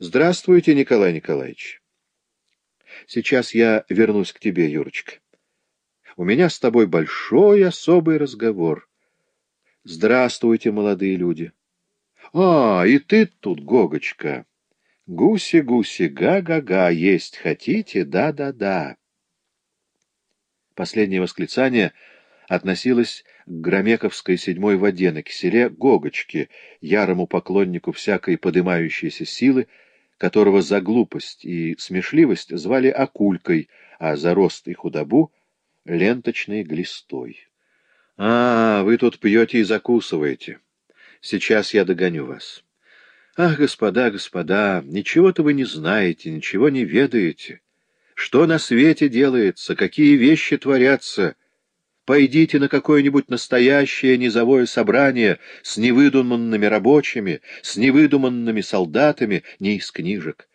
Здравствуйте, Николай Николаевич. Сейчас я вернусь к тебе, Юрочка. У меня с тобой большой особый разговор. Здравствуйте, молодые люди. А, и ты тут, Гогочка. Гуси-гуси, га-га-га, есть хотите? Да-да-да. Последнее восклицание относилось к Громековской седьмой воде на киселе Гогочке, ярому поклоннику всякой подымающейся силы, которого за глупость и смешливость звали Акулькой, а за рост и худобу — ленточной глистой. — А, вы тут пьете и закусываете. Сейчас я догоню вас. Ах, господа, господа, ничего-то вы не знаете, ничего не ведаете. Что на свете делается, какие вещи творятся — Пойдите на какое-нибудь настоящее низовое собрание с невыдуманными рабочими, с невыдуманными солдатами, не из книжек.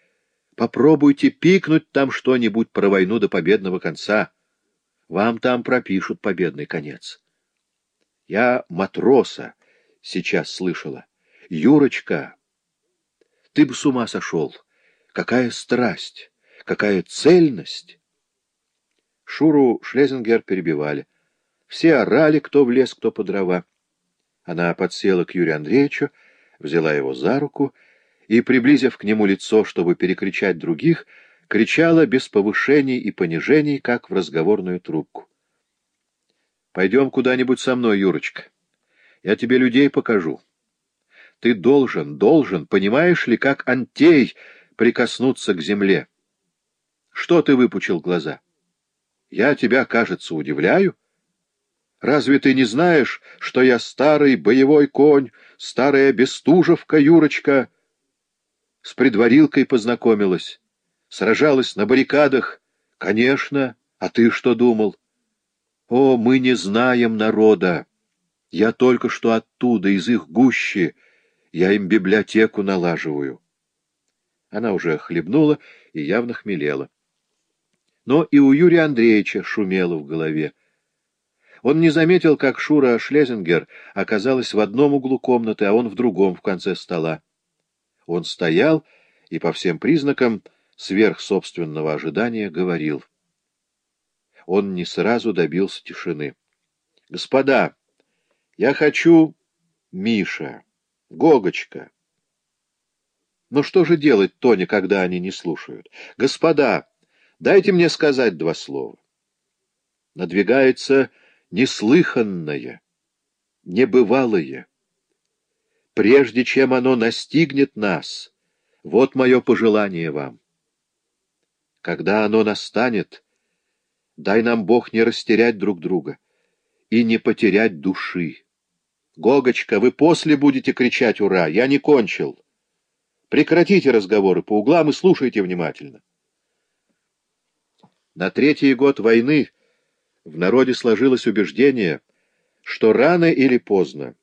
Попробуйте пикнуть там что-нибудь про войну до победного конца. Вам там пропишут победный конец. Я матроса сейчас слышала. Юрочка, ты бы с ума сошел. Какая страсть, какая цельность! Шуру Шлезингер перебивали. Все орали, кто в лес, кто по дрова. Она подсела к Юрию Андреевичу, взяла его за руку и, приблизив к нему лицо, чтобы перекричать других, кричала без повышений и понижений, как в разговорную трубку. «Пойдем куда-нибудь со мной, Юрочка. Я тебе людей покажу. Ты должен, должен, понимаешь ли, как Антей прикоснуться к земле. Что ты выпучил глаза? Я тебя, кажется, удивляю?» Разве ты не знаешь, что я старый боевой конь, старая Бестужевка Юрочка? С предварилкой познакомилась, сражалась на баррикадах. Конечно, а ты что думал? О, мы не знаем народа. Я только что оттуда, из их гущи, я им библиотеку налаживаю. Она уже хлебнула и явно хмелела. Но и у Юрия Андреевича шумело в голове. Он не заметил, как Шура Шлезингер оказалась в одном углу комнаты, а он в другом, в конце стола. Он стоял и, по всем признакам, сверх собственного ожидания, говорил. Он не сразу добился тишины. — Господа, я хочу... Миша, Гогочка. Но что же делать Тони, когда они не слушают? Господа, дайте мне сказать два слова. Надвигается неслыханное, небывалое. Прежде чем оно настигнет нас, вот мое пожелание вам. Когда оно настанет, дай нам Бог не растерять друг друга и не потерять души. Гогочка, вы после будете кричать «Ура!» Я не кончил. Прекратите разговоры по углам и слушайте внимательно. На третий год войны в народе сложилось убеждение, что рано или поздно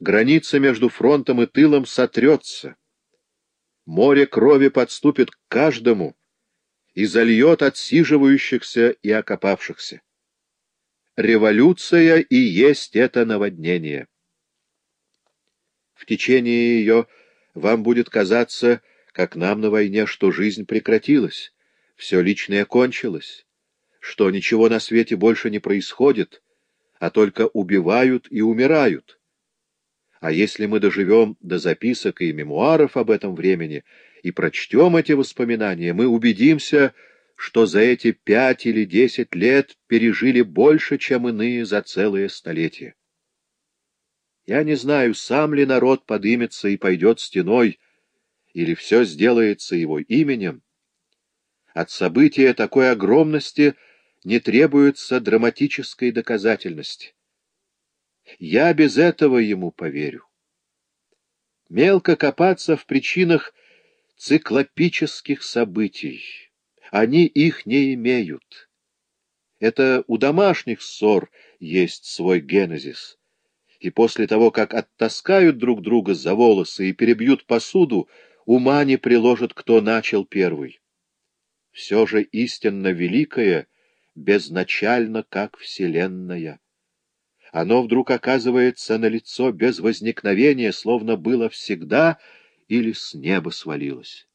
граница между фронтом и тылом сотрется. Море крови подступит к каждому и зальет отсиживающихся и окопавшихся. Революция и есть это наводнение. В течение ее вам будет казаться, как нам на войне, что жизнь прекратилась, все личное кончилось что ничего на свете больше не происходит, а только убивают и умирают. А если мы доживем до записок и мемуаров об этом времени и прочтем эти воспоминания, мы убедимся, что за эти пять или десять лет пережили больше, чем иные за целые столетия. Я не знаю, сам ли народ подымется и пойдет стеной, или все сделается его именем. От события такой огромности — не требуется драматической доказательности. Я без этого ему поверю. Мелко копаться в причинах циклопических событий. Они их не имеют. Это у домашних ссор есть свой генезис. И после того, как оттаскают друг друга за волосы и перебьют посуду, ума не приложат, кто начал первый. Все же истинно великое — безначально, как Вселенная. Оно вдруг оказывается на лицо без возникновения, словно было всегда или с неба свалилось.